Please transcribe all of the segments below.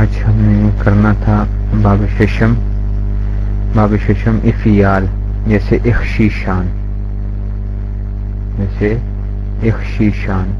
آج ہم نے کرنا تھا باب ششم۔ باب ششم افیال، جیسے اخشیشان جیسے اخشیشان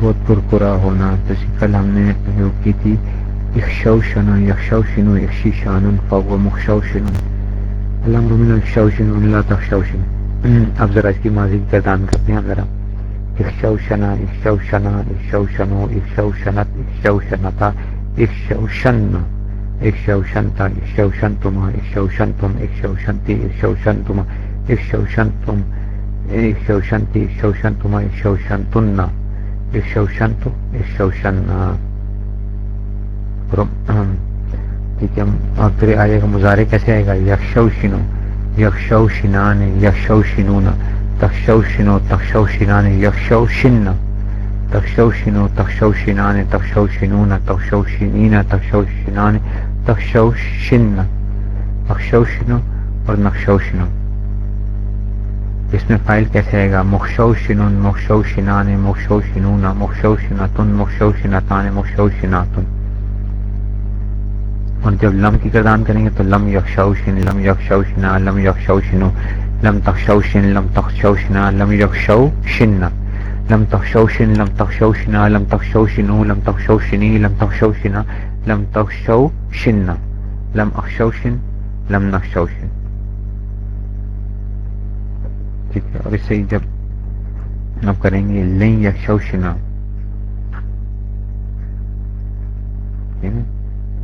بہت پرکرا ہونا۔ جیسے کل ہم نے جو کی تھی اخشو شنا یخشو شنو، اخشی شان فو مخشو شنو الحمد اللہ تخشو شنو اب ذرا اس کی ماضی گردان کرتے ہیں ذرا۔ اخشوشنا اخشوشنا اخشوشنو اخشوشنت اخشوشنتا اخشوشن اخشوشنتا اخشوشنتما اخشوشنتم اخشوشنتی اخشوشنتما اخشوشنتم اخشوشنتی اخشوشنتما اخشوشنتن اخشوشنتو اخشوشن ٹھیک ہے۔ اور پھر آئے گا، مظاہرے کیسے آئے گا؟ یکشوشنو یکشوشنان یکشوشنون تخشوشنو تخشوشنان یخشوشن تخشوشنو تخشوشنان تخشوشنون تخشوشنین تخشوشنان تخشوشن اخشوشنو اور نقشوشنو اس میں فائل کیسے آئے گا؟ مخشوشنون مخشوشنان مخشوشنون مخشوشنتن مخشوشنتان مخشوشناتن. اور جب لم کی کردان کریں گے تو لم یخشوشن، لم یخشوشنا، لم یخشوشنو. لم تخشوشن لم تخشوشنا لم يخشو شن لم تخشوشن لم تخشوشنا لم تخشوشنو لم تخشوشني لم تخشوشنا لم تخشو شن. لم اخشوشن لم نخشوشن ٹھیک ہے، اور اس سے جب اب کریں گے، لن یخشوشنا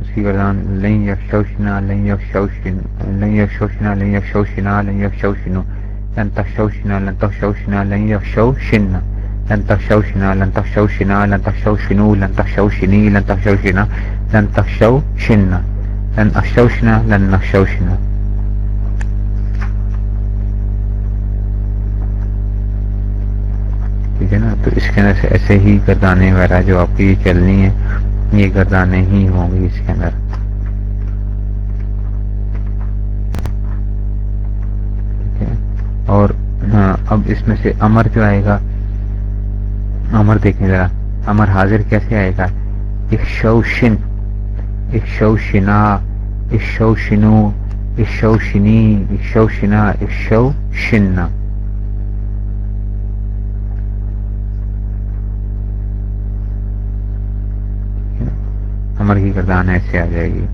اس کی گردان لن یخشوشنا لن یخشوشن لن یخشوشنا لن یخشوشنا لن یخشوشنو لن تخشوشنا لن تخشوشنا لن یخشوشنا لن تخشوشنا لن تخشوشنا لن تخشوشنو لن تخشوشنی لن تخشوشنا لن تخشوشنا لن اخشوشنا لن نخشوشنا ٹھیک ہے نا؟ تو اس کے اندر سے ایسے ہی گردانے وغیرہ جو آپ کی چلنی ہے یہ گردانیں ہی ہوں گی اس کے اندر۔ اور ہاں، اب اس میں سے امر جو آئے گا امر دیکھیں ذرا۔ امر حاضر کیسے آئے گا؟ ایک شو شن ایک شو شنا امر کی گردان ایسے آ جائے گی۔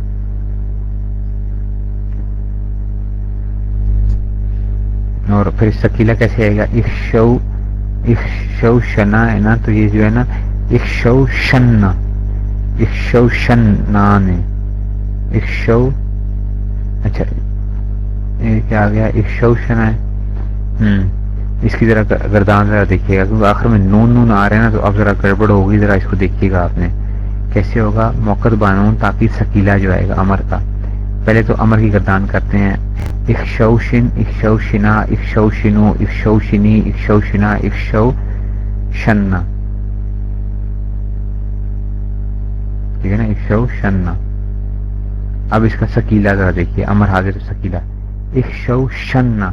اور پھر سکیلا کیسے آئے گا؟ اخشو اخشو شنا، ہے نا؟ تو یہ جو ہے نا، اخشو شن اخشو شن نان اخشو اچھا یہ کیا آ گیا؟ اخشو شنا ہے۔ ہوں اس کی ذرا گردان ذرا دیکھیے گا، کیونکہ آخر میں نون نون آ رہے ہیں نا، تو اب ذرا گڑبڑ ہوگی، ذرا اس کو دیکھیے گا آپ نے۔ کیسے ہوگا؟ موقع بانون تاکہ سکیلا جو آئے گا امر کا۔ پہلے تو امر کی گردان کرتے ہیں۔ اخشوشن اخشوشنا اخشوشنو اخشوشنی اخشوشنا اخشو شنا ٹھیک ہے نا؟ اخشو شنا۔ اب اس کا سکیلا ذرا دیکھیے۔ امر حاضر سکیلا اخشو شنا۔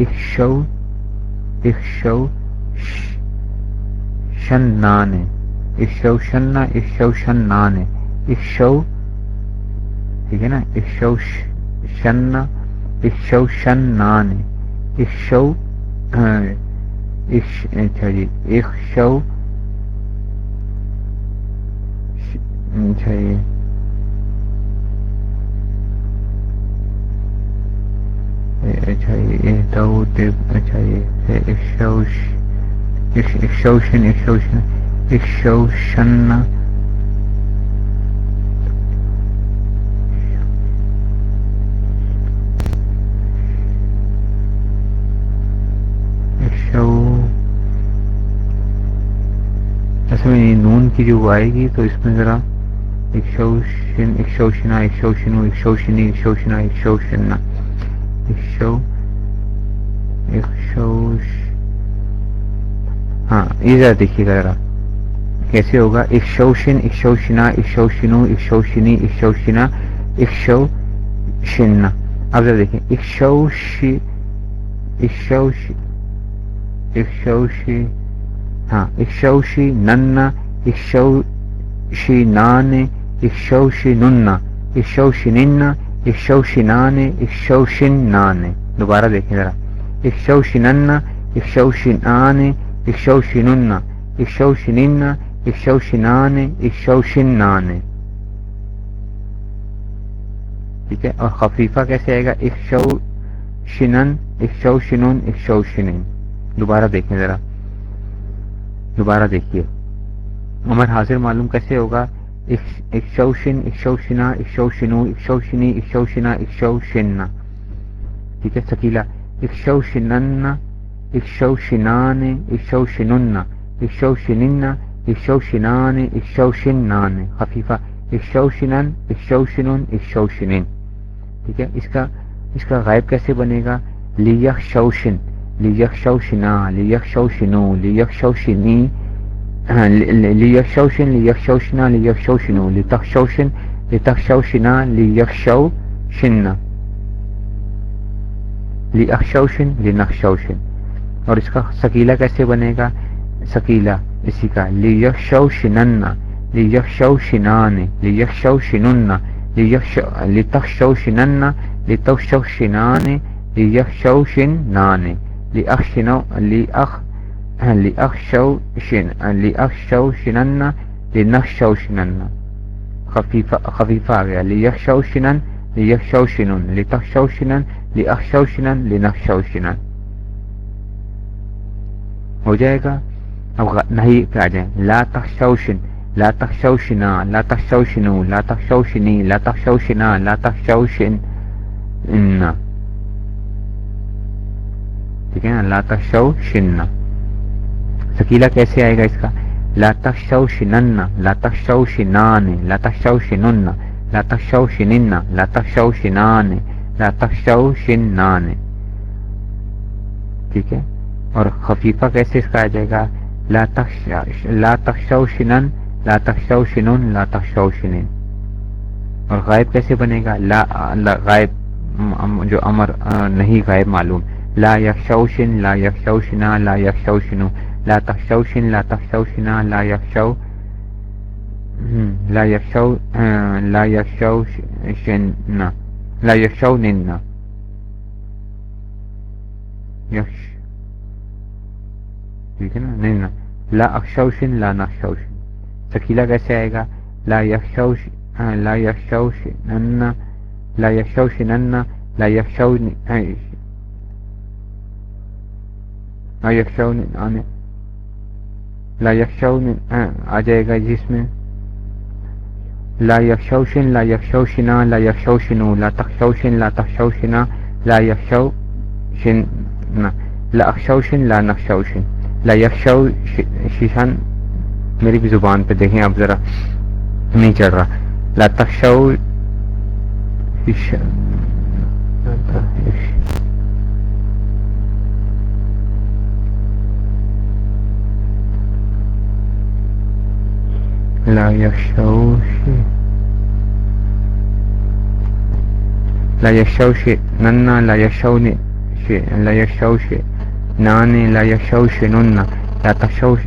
اخشو اخشو شنانے۔ اشو شنا اشو شنان اشو، ٹھیک ہے نا؟ اشو شن اشو شنان اشو اچھا جی ایک اچھا جی۔ اچھا جی، یہ تو اچھا یہ ایک شو ایک میں نون کی جو آئے گی تو اس میں ذرا اکشوشن اکشوشنا اکشوشنو اکشوشنی اکشوشنا اکشوشنا اکشو اکشوش ہاں یہ ذرا دیکھیے گا ذرا کیسے ہوگا ایک شوشن ایک شوشنا ایک شوشنو ایک ایک ایک اب ذرا دیکھیں ایک شوشی اکشوشی ایک ہاں ایک شوشی ننا ایک شو شینان اکشو شنن اکشو شنن اکشو شنان دوبارہ دیکھیں ذرا اکشو شنن اکشو شنان اکشو شنن اکشو شنن اکشو شنان شنان ٹھیک ہے اور خفیفہ کیسے آئے گا اکشو شنن اکشو شنون اکشو شنن دوبارہ دیکھیں ذرا دوبارہ دیکھیے عمر حاضر معلوم کیسے ہوگا اکشو شن اکشو شنا اکشو شنو اکشو شنی اکشو شنا اکشو شننا ٹھیک ہے سکیلا اکشو شنن اکشو شنان اکشو شنن اکشو شنن اکشو شنان اکشو شنان خفیفہ اکشو شنن اکشو ٹھیک ہے؟ اس کا اس کا غائب کیسے بنے گا؟ لیخ شوشن لیخ شوشنا لیخ شوشنو لیخ شوشنی لیخ شوشن لیخ شوشنا لیخ شوشنو لتخ شوشن لتخ شوشنا لیخ شوشن لیخ شوشن لنخ شوشن اور اس کا سکیلا کیسے بنے گا؟ سکیلا اسی کا لیخ شوشنن لیخ شوشنان لیخ شوشنن لیتخ شوشنن لتوشوشنان ليخشوشنان لأخشنو لأخ لأخشوشن لأخشوشنن لنخشوشنن خفيفة خفيفة آ گیا۔ ليخشوشنن ليخشوشنن لتخشوشنن لأخشوشنن لنخشوشنن ہو جائے گا؟ اب نہیں پہ آ جائیں۔ لا تخشوشن، لا تخشوشنا، لا تخشوشنو، لا تخشوشنی، لا تخشوشنا، لا تخشوشن ٹھیک ہے نا؟ لا تخشو شن سکیلا کیسے آئے گا اس کا؟ لا تخشو شنن لا تخشو شنان لا تخشو شنن لا تخشو شنن لا تخشو شنان لا تخشو شنان ٹھیک ہے؟ اور خفیفہ کیسے اس کا آ جائے گا؟ لا لا تخشو شنن، لا تخشو شنن لا تخشو شنن اور غائب کیسے بنے گا؟ لا غائب جو امر نہیں، غائب، معلوم. لا یکشوشن لا یکشوشنا لا یکشوشنو لا تخشوشن لا تخشوشنا لا یکشو لا یکشو لا یکشوشن لا یکشونن یکش ٹھیک ہے نا؟ نہیں نا لا اکشوشن لا نقشوشن سکیلا کیسے آئے گا؟ لا یکشوش لا یکشوشن لا يخشوشنن لا يخشون لا يخشون لا يخشون آ جائے گا جس میں۔ لا يخشوشن لا يخشوشنا لا يخشوشنو لا تخشوشن لا تخشوشنا لا يخشوشن لا اخشوشن لا نخشوشن لا يخشو شیشان میری بھی زبان پہ دیکھیں اب ذرا، نہیں چڑھ رہا۔ لا تخشو لا يخشوش لا يخشوش ننا لا يخشون لا يخشوش ناني لا يخشوش ننا لا تخشوش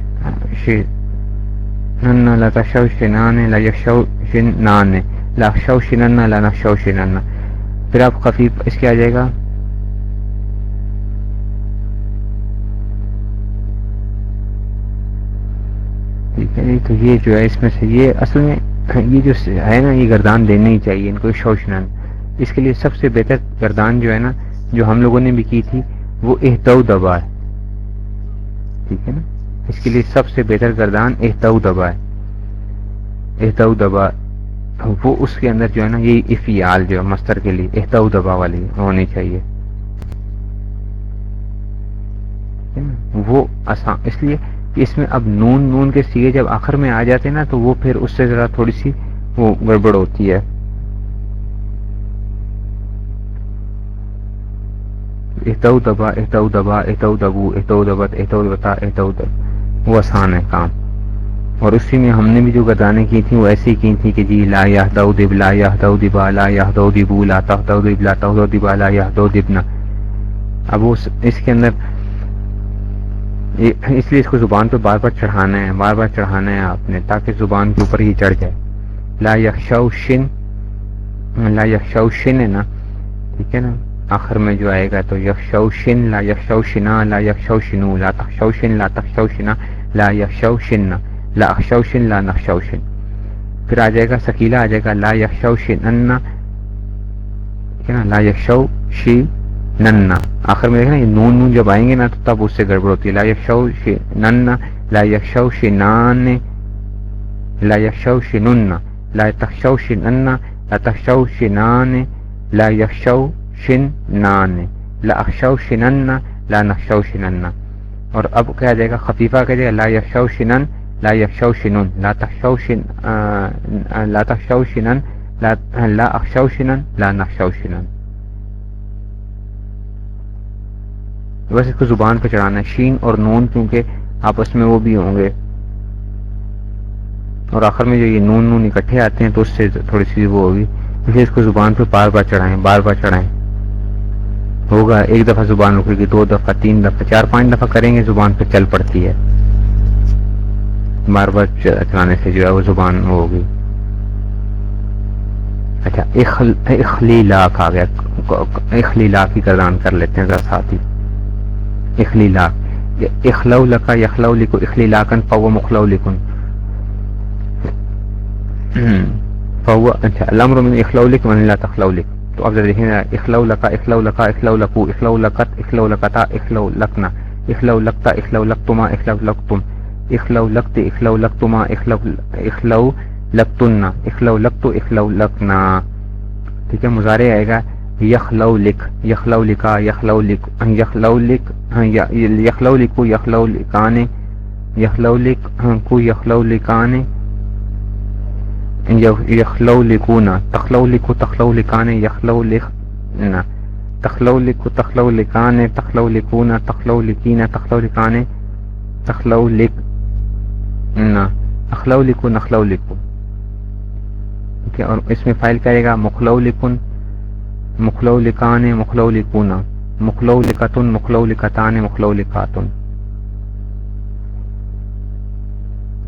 ننا لا تخشوش ناني لا يخشوش ناني لاکشو شننا لا نقشو شننا پھر آپ خفیف اس کے آ جائے گا. ٹھیک ہے، تو یہ جو ہے، اس میں سے یہ اصل میں یہ جو ہے نا، یہ گردان دینا ہی چاہیے ان کو، شوشنن. اس کے لیے سب سے بہتر گردان جو ہے نا، جو ہم لوگوں نے بھی کی تھی وہ احتو دبا ہے۔ ٹھیک ہے نا؟ اس کے لیے سب سے بہتر گردان احتو دبا ہے۔ احتو دبا، وہ اس کے اندر جو ہے نا، یہ افیال جو ہے، مستر کے لیے احتاؤ دبا والی ہونی چاہیے۔ وہ آسان، اس لیے کہ اس میں اب نون نون کے سیگے جب آخر میں آ جاتے ہیں نا، تو وہ پھر اس سے ذرا تھوڑی سی وہ گڑبڑ ہوتی ہے۔ احتاؤ دبا احتاؤ دبا احتاؤ دبو دبت وہ آسان ہے کام۔ اور اسی میں ہم نے بھی جو گردانیں کی تھیں، وہ ایسی کی تھیں کہ جی لا یا دب لا یا دبا لا یا دبو لا تخدب لا تخدبا لا یا دبنا اب اس کے اندر اس لیے اس کو زبان پہ بار بار چڑھانا ہے، بار بار چڑھانا ہے آپ نے، تاکہ زبان کے اوپر ہی چڑھ جائے۔ لا یکشو شن، لا یکشو شن ہے نا، ٹھیک ہے نا؟ آخر میں جو آئے گا تو یکشو شن لا یکشو شنا لا یکشو شنو لا تخشو شن لا تخشو شنا لا یکشو شن لا اخشو شن لا نخشو شن پھر آ جائے گا سکیلا آ جائے گا لا یکشوشن ٹھیک ہے نا لا یکشو شی ننا آخر میں دیکھنا، یہ نون نون جب آئیں گے نا تو تب اس سے گڑبڑ ہوتی ہے۔ لا یکشو شی ننا لا یکشو شی نان لا یکشو شی نن لا تخشو شی ننا لا تخشو شی نان لا یکشو شن نان۔ لا اخشو شنن، لا نخشو شنن۔ اور اب کیا جائے گا؟ خفیفہ کہہ جائے گا؟ لا یکشو شنن، لا یکشو شنن۔ لا تخشو شن لا تخشو شنن، لا لا اخشو شنن، لا نخشو شنن۔ بس اس کو زبان پہ چڑھانا ہے۔ شین اور نون، کیونکہ آپس میں وہ بھی ہوں گے۔ اور آخر میں جو یہ نون نون اکٹھے آتے ہیں، تو اس سے تھوڑی سی وہ ہوگی۔ اس لیے اس کو زبان پہ بار بار چڑھائیں، بار بار چڑھائیں۔ ہوگا۔ ایک دفعہ زبان رکے گی دو دفعہ، تین دفعہ، چار، پانچ دفعہ کریں گے، زبان پہ چل پڑتی ہے۔ بار بار چلانے سے جو ہے وہ زبان ہوگی۔ اچھا اخلیلاک آ گیا۔ اخلیلاک گردان کر لیتے ہیں ذرا ساتھ ہی۔ اخلیلاک اخلو لکا یخلو لکو اخلیلاکن فو مخلو لکن فو اچھا الامر من اخلو لک من لا تخلو لک تو اب دیکھیں اخلو لکا اخلو لکا اخلو لکو اخلو لکت اخلو لکتا اخلو لکنا اخلو لکتا اخلو لکتما اخلو لکتم اخلو لکت اخلو لکتما اخلو اخلو لکتن اخلو لکتو اخلو لکنا ٹھیک ہے مظاہرے آئے گا. یخلو لک، یخلو لکا، یخلو لک یخلو لک یخلو لکو، یخلو لکانے. یخلو لک کو یخلو لکانے. یخلو لکونا تخلو لکو تخلو لکانے یخلو لکنا تخلو لکو تخلو لکانے تخلو لکونا تخلو لکینا تخلو لکانے تخلو لک نا اخلو لکو نخلو لکو اور اس میں فائل کرے گا؟ مخلو لکن مخلو لکانے مخلو لکونا مخلو لکتن مخلو لکتان مخلو لکاتن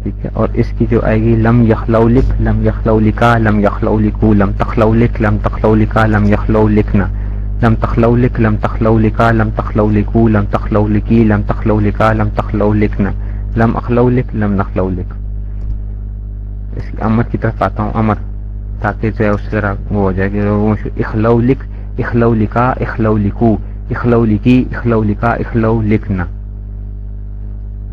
ٹھیک ہے۔ اور اس کی جو آئے گی، لم یخلو لک لم یخلو لکا لم یخلو لکو لم تخلو لک لم تخلو لکا لم یخلو لکنا لم تخلو لک لم تخلو لکا لم تخلو لکو لم تخلو لکی لم تخلو لکا لم تخلو لکنا لم اخلو لک لم نخلو لک اس کی امر کی طرف آتا ہوں۔ امر تاکہ جو ہے اس طرح وہ ہو جائے گی اخلو لک اخلو لکا اخلو لکو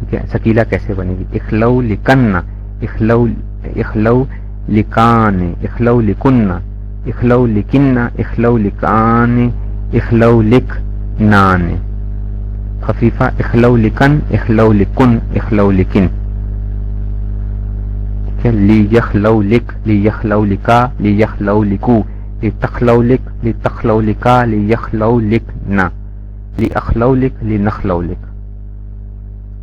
اخلو لکی سکیلا کیسے بنے گی؟ اخلو لکن، اخلو اخلو لکان، اخلو لکن اخلو لکن، اخلو لکان، اخلو لک نان خفیفہ، اخلو لکن اخلو لکن اخلو لکن. لی یخلو لک لی یخلو لکا لی یخلو لکو. لی تخلو لک لی تخلو لکا لی یخلو لک نا لی اخلو لک لی نخلو لک.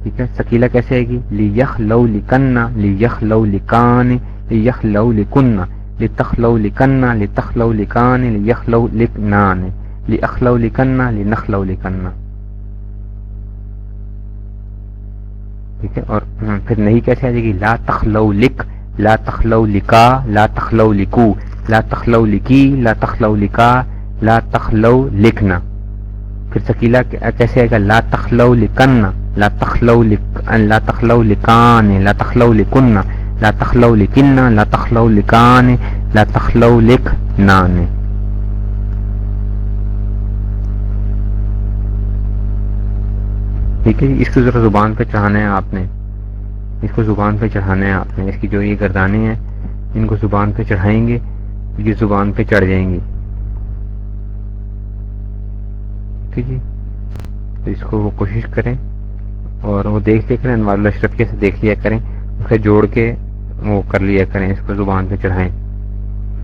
ٹھیک ہے سکیلا کیسے آئے گی؟ لی یخ لو لکنا لی یخ لو لکان لی یخ لو لکن لی تخ لو لکنا لی تخ لو لکان لی یخ لو لکنان لی اخ لو لکنا لی نخ لو لکنا ٹھیک ہے؟ اور پھر نہیں کیسے آ جائے گی؟ لا تخلو لک، لا تخلو لکا، لا تخلو لکو، لا تخلو لکی، لا تخلو لکا، لا تخلو لکھنا پھر سکیلا اچھا کیسے آئے گا، لا تخلو لکنا لا تخلو لا تخلو لکان، لا تخلو لکن، لا تخلو لکن، لا تخلو لکان، لا تخلو لک نان ٹھیک ہے جی، اس کو ذرا زبان پہ چڑھانا ہے آپ نے۔ اس کو زبان پہ چڑھانا ہے آپ نے۔ اس کی جو یہ گردانے ہیں، ان کو زبان پہ چڑھائیں گے، یہ زبان پہ چڑھ جائیں گی ٹھیک ہے تو اس کو وہ کوشش کریں اور وہ دیکھ لیا کریں، انوار اشرف سے دیکھ لیا کریں اسے جوڑ کے وہ کر لیا کریں، اس کو زبان پہ چڑھائیں۔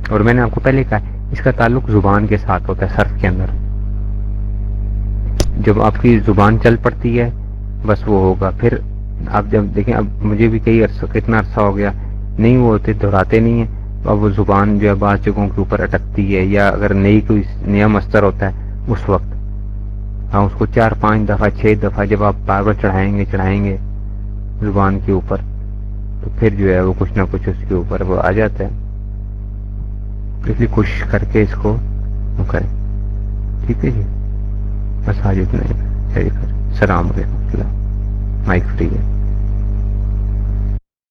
اور میں نے آپ کو پہلے کہا اس کا تعلق زبان کے ساتھ ہوتا ہے، صرف کے اندر۔ جب آپ کی زبان چل پڑتی ہے، بس وہ ہوگا۔ پھر آپ جب دیکھیں، اب مجھے بھی کئی عرصہ، کتنا عرصہ ہو گیا، نہیں وہ ہوتے، دہراتے نہیں ہیں۔ اب وہ زبان جو ہے، بعض جگہوں کے اوپر اٹکتی ہے، یا اگر نئی کوئی نیا مستر ہوتا ہے، اس وقت ہاں اس کو چار پانچ دفعہ، چھ دفعہ جب آپ بار بار چڑھائیں گے چڑھائیں گے زبان کے اوپر، تو پھر جو ہے وہ کچھ نہ کچھ اس کے اوپر وہ آ جاتا ہے۔ اس لیے کوشش کر کے اس کو وہ کریں۔ ٹھیک ہے جی؟ بس آج اتنا ہی السلام علیکم۔ اللہ، مائک فری ہے۔